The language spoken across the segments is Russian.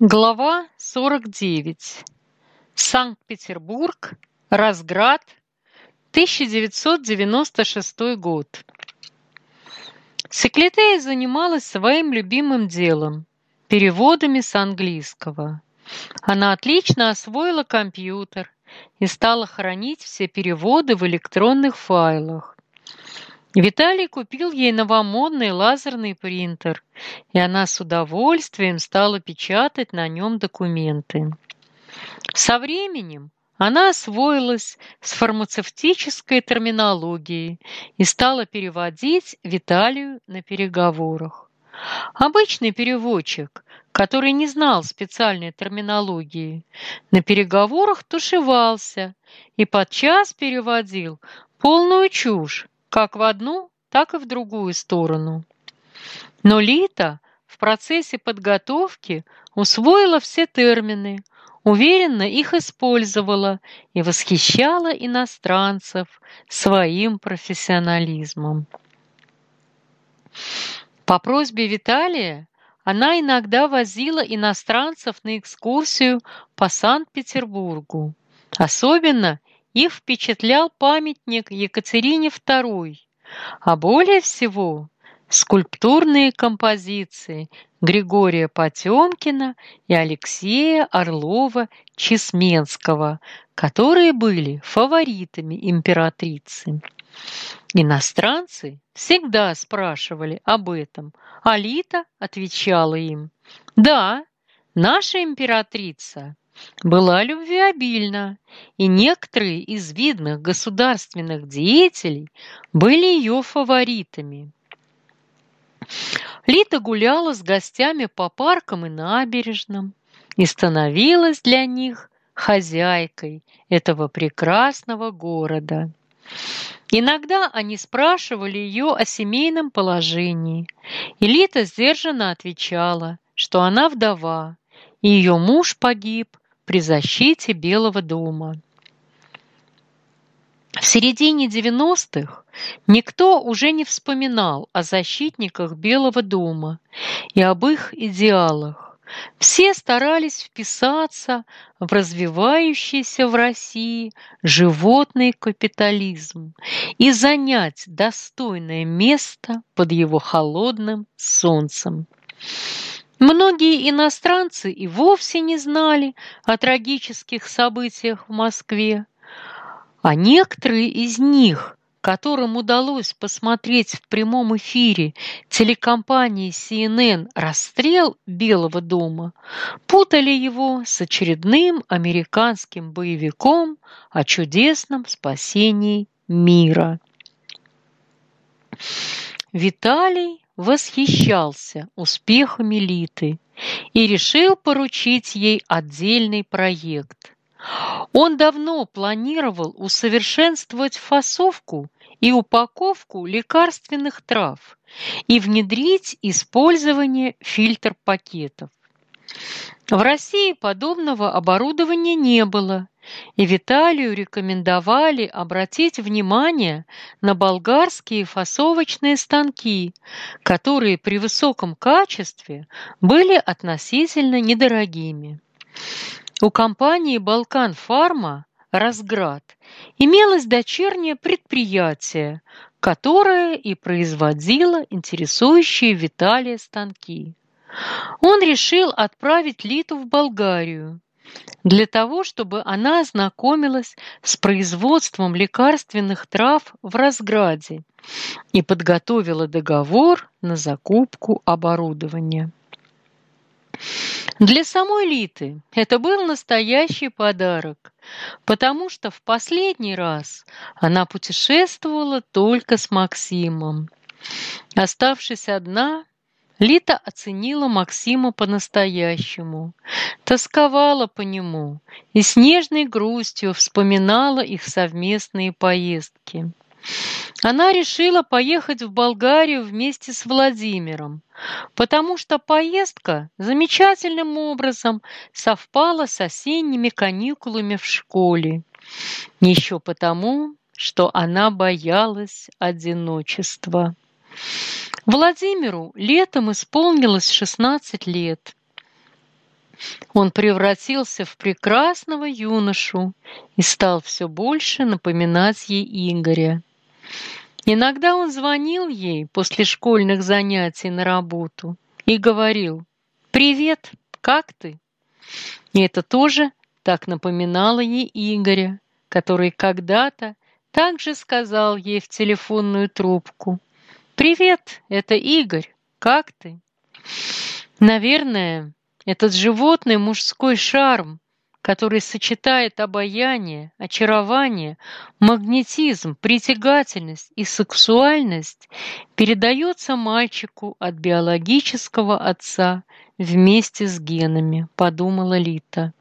Глава 49. Санкт-Петербург. Разград. 1996 год. Секлитея занималась своим любимым делом – переводами с английского. Она отлично освоила компьютер и стала хранить все переводы в электронных файлах. Виталий купил ей новомодный лазерный принтер, и она с удовольствием стала печатать на нем документы. Со временем она освоилась с фармацевтической терминологией и стала переводить Виталию на переговорах. Обычный переводчик, который не знал специальной терминологии, на переговорах тушевался и подчас переводил полную чушь, как в одну, так и в другую сторону. Но Лита в процессе подготовки усвоила все термины, уверенно их использовала и восхищала иностранцев своим профессионализмом. По просьбе Виталия она иногда возила иностранцев на экскурсию по Санкт-Петербургу. Особенно их впечатлял памятник Екатерине II, а более всего скульптурные композиции Григория Потемкина и Алексея Орлова-Чесменского, которые были фаворитами императрицы. Иностранцы всегда спрашивали об этом, а Лита отвечала им, «Да, наша императрица была любвеобильна, и некоторые из видных государственных деятелей были ее фаворитами. Лита гуляла с гостями по паркам и набережным и становилась для них хозяйкой этого прекрасного города. Иногда они спрашивали ее о семейном положении, и Лита сдержанно отвечала, что она вдова, и ее муж погиб при защите Белого дома. В середине 90-х никто уже не вспоминал о защитниках Белого дома и об их идеалах. Все старались вписаться в развивающийся в России животный капитализм и занять достойное место под его холодным солнцем. Многие иностранцы и вовсе не знали о трагических событиях в Москве, а некоторые из них, которым удалось посмотреть в прямом эфире телекомпании CNN расстрел Белого дома, путали его с очередным американским боевиком о чудесном спасении мира. Виталий восхищался успехами Литы и решил поручить ей отдельный проект. Он давно планировал усовершенствовать фасовку и упаковку лекарственных трав и внедрить использование фильтр-пакетов. В России подобного оборудования не было, и Виталию рекомендовали обратить внимание на болгарские фасовочные станки, которые при высоком качестве были относительно недорогими. У компании «Балкан Фарма» «Разград» имелось дочернее предприятие, которое и производило интересующие Виталия станки. Он решил отправить Литу в Болгарию, для того, чтобы она ознакомилась с производством лекарственных трав в Разграде и подготовила договор на закупку оборудования. Для самой Литы это был настоящий подарок, потому что в последний раз она путешествовала только с Максимом. Оставшись одна, Лита оценила Максима по-настоящему, тосковала по нему и с нежной грустью вспоминала их совместные поездки. Она решила поехать в Болгарию вместе с Владимиром, потому что поездка замечательным образом совпала с осенними каникулами в школе. Еще потому, что она боялась одиночества. Владимиру летом исполнилось 16 лет. он превратился в прекрасного юношу и стал все больше напоминать ей Игоря. Иногда он звонил ей после школьных занятий на работу и говорил «Привет, как ты?». И это тоже так напоминало ей Игоря, который когда-то также сказал ей в телефонную трубку «Привет, это Игорь, как ты?». Наверное, этот животный мужской шарм, который сочетает обаяние, очарование, магнетизм, притягательность и сексуальность, передается мальчику от биологического отца вместе с генами, подумала Лита.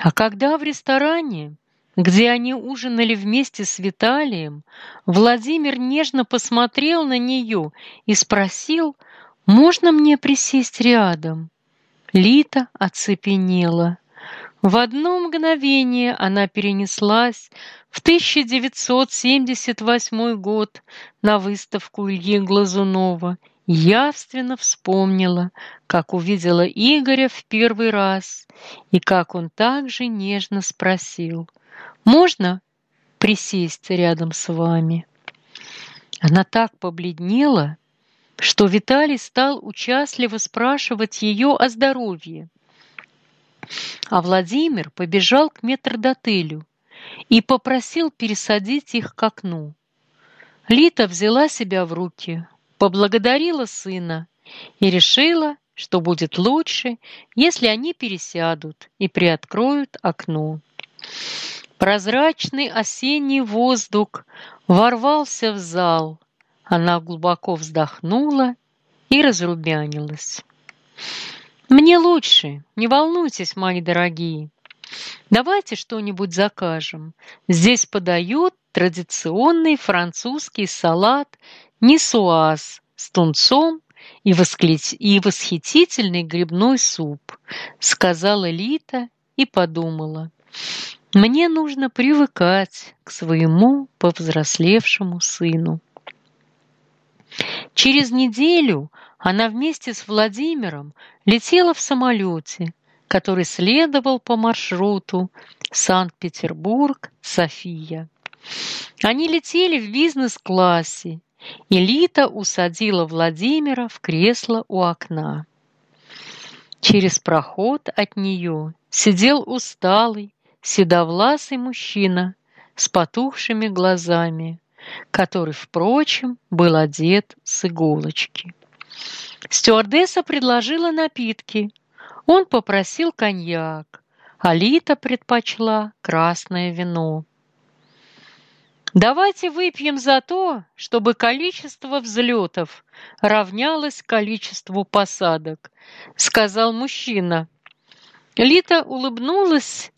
А когда в ресторане, где они ужинали вместе с Виталием, Владимир нежно посмотрел на нее и спросил, «Можно мне присесть рядом?» Лита оцепенела. В одно мгновение она перенеслась в 1978 год на выставку Ильи Глазунова явственно вспомнила, как увидела Игоря в первый раз и как он также нежно спросил «Можно присесть рядом с вами?» Она так побледнела, что Виталий стал участливо спрашивать ее о здоровье. А Владимир побежал к метрдотелю и попросил пересадить их к окну. Лита взяла себя в руки, поблагодарила сына и решила, что будет лучше, если они пересядут и приоткроют окно. Прозрачный осенний воздух ворвался в зал, она глубоко вздохнула и разрумянилась. «Мне лучше, не волнуйтесь, мои дорогие. Давайте что-нибудь закажем. Здесь подают традиционный французский салат нисуаз с тунцом и, и восхитительный грибной суп», сказала Лита и подумала. «Мне нужно привыкать к своему повзрослевшему сыну». Через неделю она вместе с Владимиром летела в самолете, который следовал по маршруту Санкт-Петербург-София. Они летели в бизнес-классе, и Лита усадила Владимира в кресло у окна. Через проход от нее сидел усталый, седовласый мужчина с потухшими глазами который, впрочем, был одет с иголочки. Стюардесса предложила напитки. Он попросил коньяк. Алита предпочла красное вино. Давайте выпьем за то, чтобы количество взлетов равнялось количеству посадок, сказал мужчина. Лита улыбнулась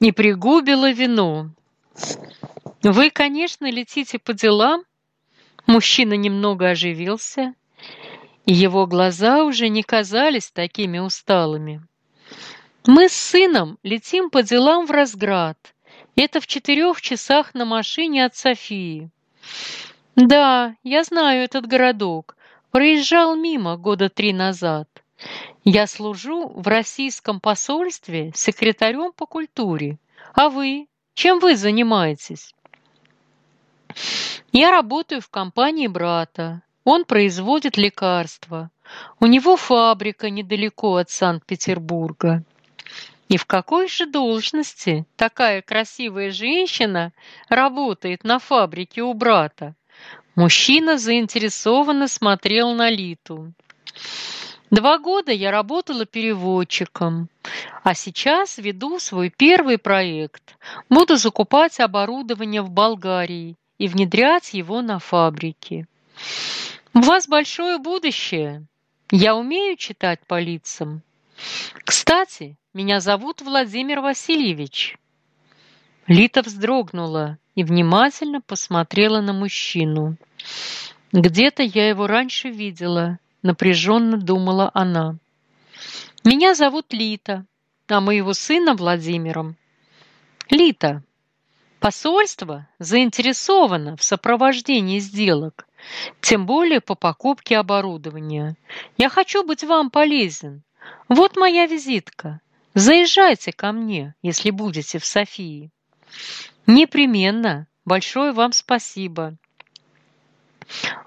и пригубила вино. Вы, конечно, летите по делам. Мужчина немного оживился, его глаза уже не казались такими усталыми. Мы с сыном летим по делам в Разград. Это в четырех часах на машине от Софии. Да, я знаю этот городок. Проезжал мимо года три назад. Я служу в российском посольстве секретарем по культуре. А вы? Чем вы занимаетесь? Я работаю в компании брата. Он производит лекарства. У него фабрика недалеко от Санкт-Петербурга. И в какой же должности такая красивая женщина работает на фабрике у брата? Мужчина заинтересованно смотрел на Литу. Два года я работала переводчиком, а сейчас веду свой первый проект. Буду закупать оборудование в Болгарии и внедрять его на фабрике. У вас большое будущее. Я умею читать по лицам. Кстати, меня зовут Владимир Васильевич. Лита вздрогнула и внимательно посмотрела на мужчину. Где-то я его раньше видела, напряженно думала она. Меня зовут Лита, а моего сына Владимиром. Лита, Посольство заинтересовано в сопровождении сделок, тем более по покупке оборудования. Я хочу быть вам полезен. Вот моя визитка. Заезжайте ко мне, если будете в Софии. Непременно. Большое вам спасибо.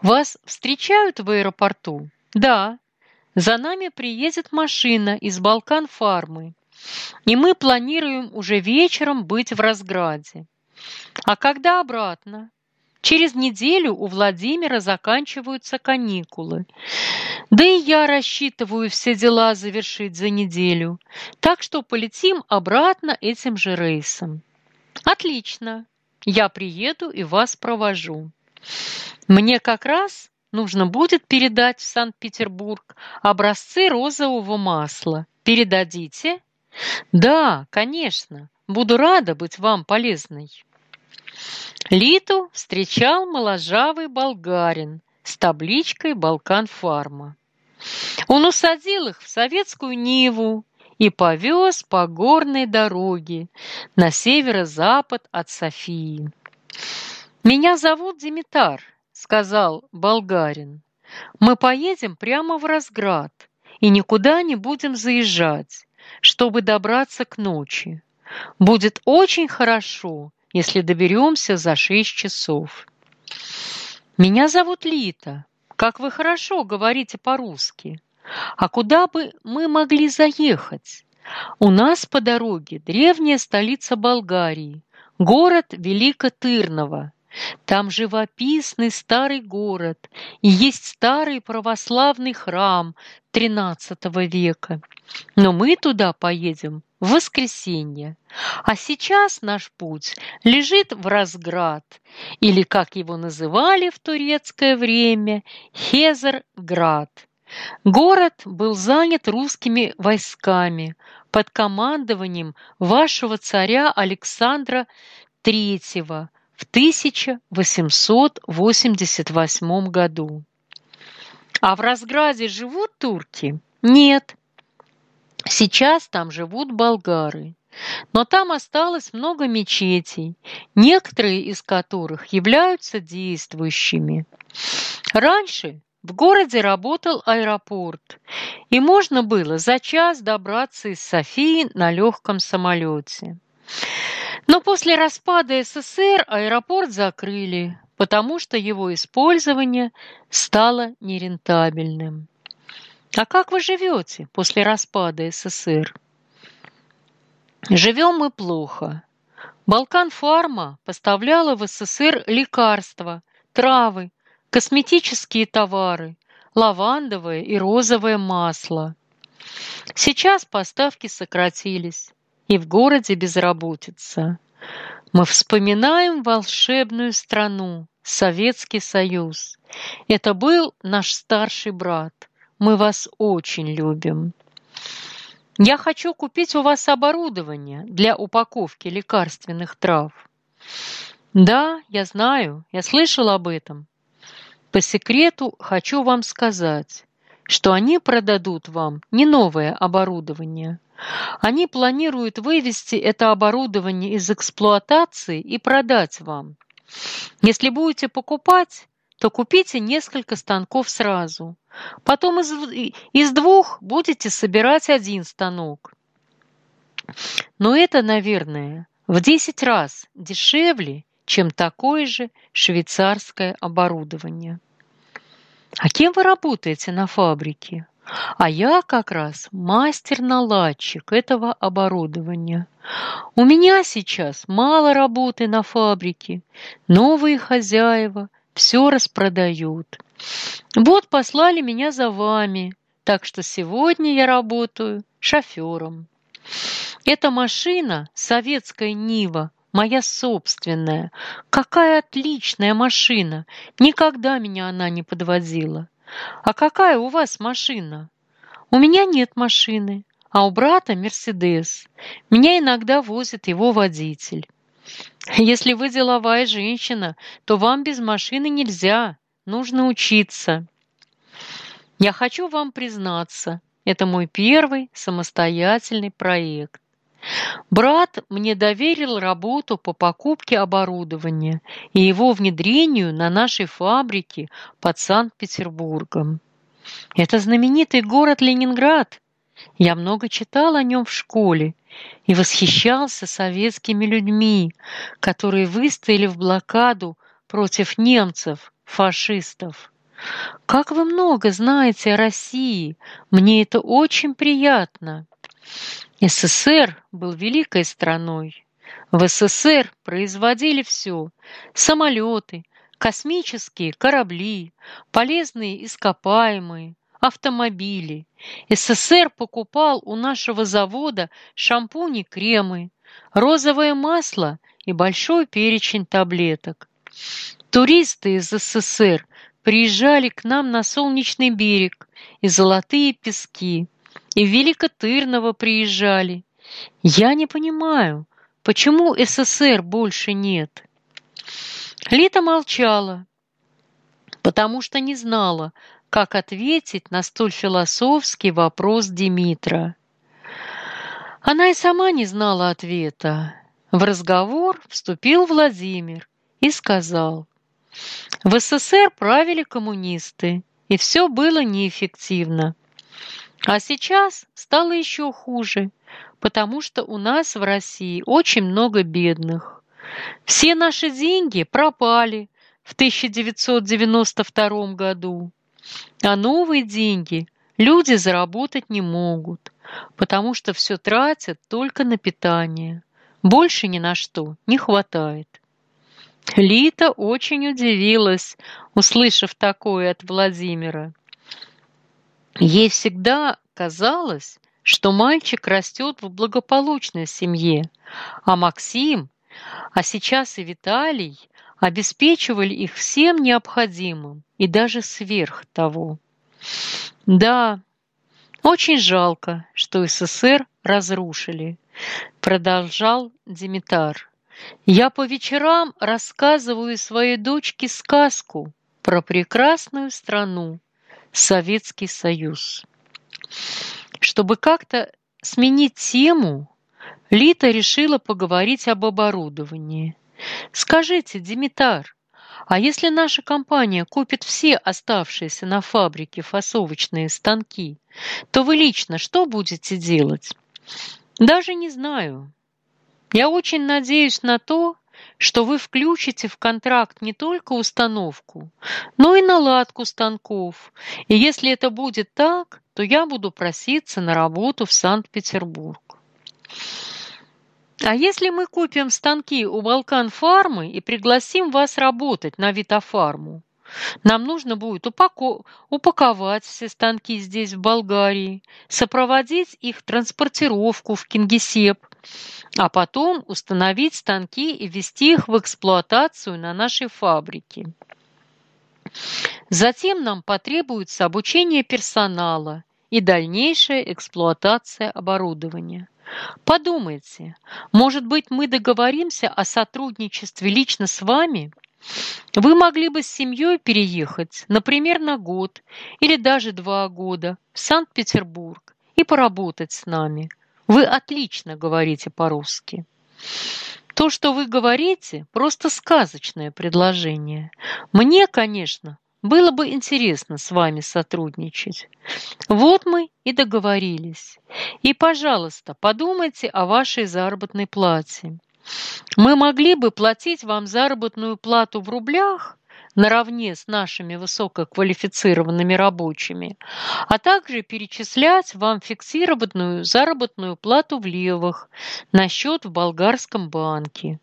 Вас встречают в аэропорту? Да. За нами приедет машина из Балкан Фармы. И мы планируем уже вечером быть в Разграде. А когда обратно? Через неделю у Владимира заканчиваются каникулы. Да и я рассчитываю все дела завершить за неделю, так что полетим обратно этим же рейсом. Отлично. Я приеду и вас провожу. Мне как раз нужно будет передать в Санкт-Петербург образцы розового масла. Передадите? Да, конечно. Буду рада быть вам полезной. Литу встречал моложавый болгарин с табличкой «Балкан Фарма». Он усадил их в советскую Ниву и повез по горной дороге на северо-запад от Софии. «Меня зовут Димитар», — сказал болгарин. «Мы поедем прямо в Разград и никуда не будем заезжать, чтобы добраться к ночи. Будет очень хорошо, если доберемся за шесть часов. Меня зовут Лита. Как вы хорошо говорите по-русски. А куда бы мы могли заехать? У нас по дороге древняя столица Болгарии, город Великотырново. Там живописный старый город, и есть старый православный храм XIII века. Но мы туда поедем в воскресенье. А сейчас наш путь лежит в Разград, или, как его называли в турецкое время, Хезерград. Город был занят русскими войсками под командованием вашего царя Александра III в 1888 году. А в Разграде живут турки? Нет. Сейчас там живут болгары. Но там осталось много мечетей, некоторые из которых являются действующими. Раньше в городе работал аэропорт, и можно было за час добраться из Софии на легком самолете. Но после распада СССР аэропорт закрыли, потому что его использование стало нерентабельным. А как вы живете после распада СССР? Живем мы плохо. Балкан Фарма поставляла в СССР лекарства, травы, косметические товары, лавандовое и розовое масло. Сейчас поставки сократились, и в городе безработица. Мы вспоминаем волшебную страну, Советский Союз. Это был наш старший брат. Мы вас очень любим. Я хочу купить у вас оборудование для упаковки лекарственных трав. Да, я знаю, я слышал об этом. По секрету хочу вам сказать, что они продадут вам не новое оборудование. Они планируют вывести это оборудование из эксплуатации и продать вам. Если будете покупать, то купите несколько станков сразу. Потом из, из двух будете собирать один станок. Но это, наверное, в 10 раз дешевле, чем такое же швейцарское оборудование. А кем вы работаете на фабрике? А я как раз мастер-наладчик этого оборудования. У меня сейчас мало работы на фабрике. Новые хозяева все распродают. Вот послали меня за вами, так что сегодня я работаю шофером. Эта машина, советская Нива, моя собственная. Какая отличная машина! Никогда меня она не подводила. А какая у вас машина? У меня нет машины, а у брата Мерседес. Меня иногда возит его водитель. Если вы деловая женщина, то вам без машины нельзя. Нужно учиться. Я хочу вам признаться, это мой первый самостоятельный проект. Брат мне доверил работу по покупке оборудования и его внедрению на нашей фабрике под Санкт-Петербургом. Это знаменитый город Ленинград. Я много читал о нем в школе и восхищался советскими людьми, которые выстояли в блокаду против немцев, фашистов. Как вы много знаете о России, мне это очень приятно. СССР был великой страной. В СССР производили все – самолеты, космические корабли, полезные ископаемые, автомобили. СССР покупал у нашего завода шампуни, кремы, розовое масло и большой перечень таблеток. Туристы из СССР приезжали к нам на Солнечный берег и Золотые пески, и в Великотырново приезжали. Я не понимаю, почему СССР больше нет? Лита молчала, потому что не знала, как ответить на столь философский вопрос Димитра. Она и сама не знала ответа. В разговор вступил Владимир и сказал, «В СССР правили коммунисты, и все было неэффективно. А сейчас стало еще хуже, потому что у нас в России очень много бедных. Все наши деньги пропали в 1992 году. А новые деньги люди заработать не могут, потому что все тратят только на питание. Больше ни на что не хватает. Лита очень удивилась, услышав такое от Владимира. Ей всегда казалось, что мальчик растет в благополучной семье, а Максим, а сейчас и Виталий обеспечивали их всем необходимым и даже сверх того. Да, очень жалко, что СССР разрушили, продолжал Димитар. Я по вечерам рассказываю своей дочке сказку про прекрасную страну, Советский Союз. Чтобы как-то сменить тему, Лита решила поговорить об оборудовании. Скажите, Димитар, а если наша компания купит все оставшиеся на фабрике фасовочные станки, то вы лично что будете делать? Даже не знаю. Я очень надеюсь на то, что вы включите в контракт не только установку, но и наладку станков. И если это будет так, то я буду проситься на работу в Санкт-Петербург. А если мы купим станки у Балкан Фармы и пригласим вас работать на Витофарму? Нам нужно будет упако... упаковать все станки здесь, в Болгарии, сопроводить их транспортировку в Кингисепп, а потом установить станки и ввести их в эксплуатацию на нашей фабрике. Затем нам потребуется обучение персонала и дальнейшая эксплуатация оборудования. Подумайте, может быть, мы договоримся о сотрудничестве лично с вами? Вы могли бы с семьей переехать, например, на год или даже два года в Санкт-Петербург и поработать с нами. Вы отлично говорите по-русски. То, что вы говорите, просто сказочное предложение. Мне, конечно, было бы интересно с вами сотрудничать. Вот мы и договорились. И, пожалуйста, подумайте о вашей заработной плате. Мы могли бы платить вам заработную плату в рублях наравне с нашими высококвалифицированными рабочими, а также перечислять вам фиксированную заработную плату в левых на счет в болгарском банке.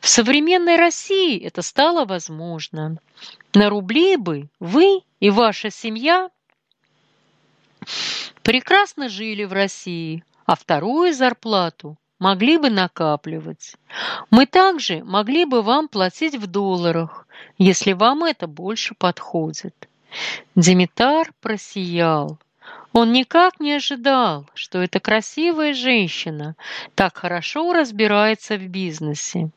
В современной России это стало возможно. На рубли бы вы и ваша семья прекрасно жили в России, а вторую зарплату могли бы накапливать. Мы также могли бы вам платить в долларах, если вам это больше подходит. Димитар просиял. Он никак не ожидал, что эта красивая женщина так хорошо разбирается в бизнесе.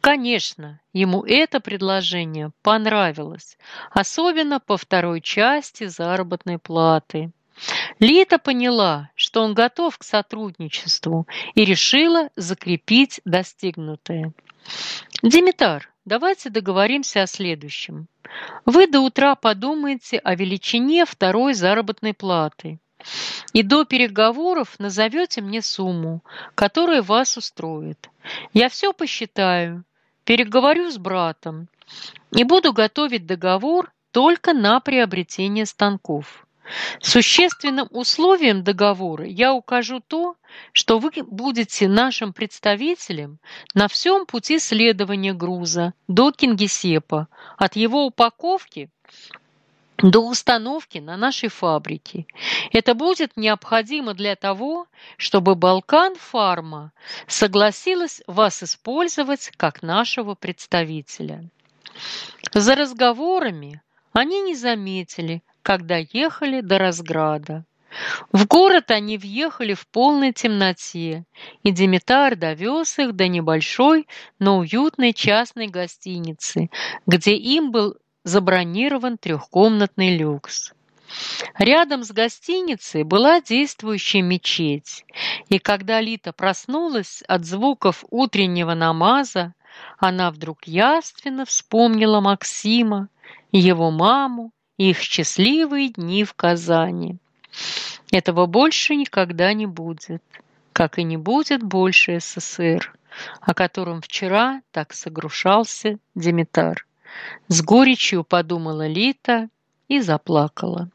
Конечно, ему это предложение понравилось, особенно по второй части заработной платы. Лита поняла, что он готов к сотрудничеству и решила закрепить достигнутое. «Димитар, давайте договоримся о следующем. Вы до утра подумайте о величине второй заработной платы. и до переговоров назовете мне сумму, которая вас устроит. Я все посчитаю, переговорю с братом и буду готовить договор только на приобретение станков. Существенным условием договора я укажу то, что вы будете нашим представителем на всем пути следования груза до Кингисеппа, от его упаковки до установки на нашей фабрике. Это будет необходимо для того, чтобы Балкан Фарма согласилась вас использовать как нашего представителя. За разговорами они не заметили, когда ехали до Разграда. В город они въехали в полной темноте, и Димитар довез их до небольшой, но уютной частной гостиницы, где им был забронирован трехкомнатный люкс. Рядом с гостиницей была действующая мечеть, и когда Лита проснулась от звуков утреннего намаза, она вдруг явственно вспомнила Максима, его маму их счастливые дни в Казани. Этого больше никогда не будет, как и не будет больше СССР, о котором вчера так согрушался Димитар. С горечью подумала Лита и заплакала.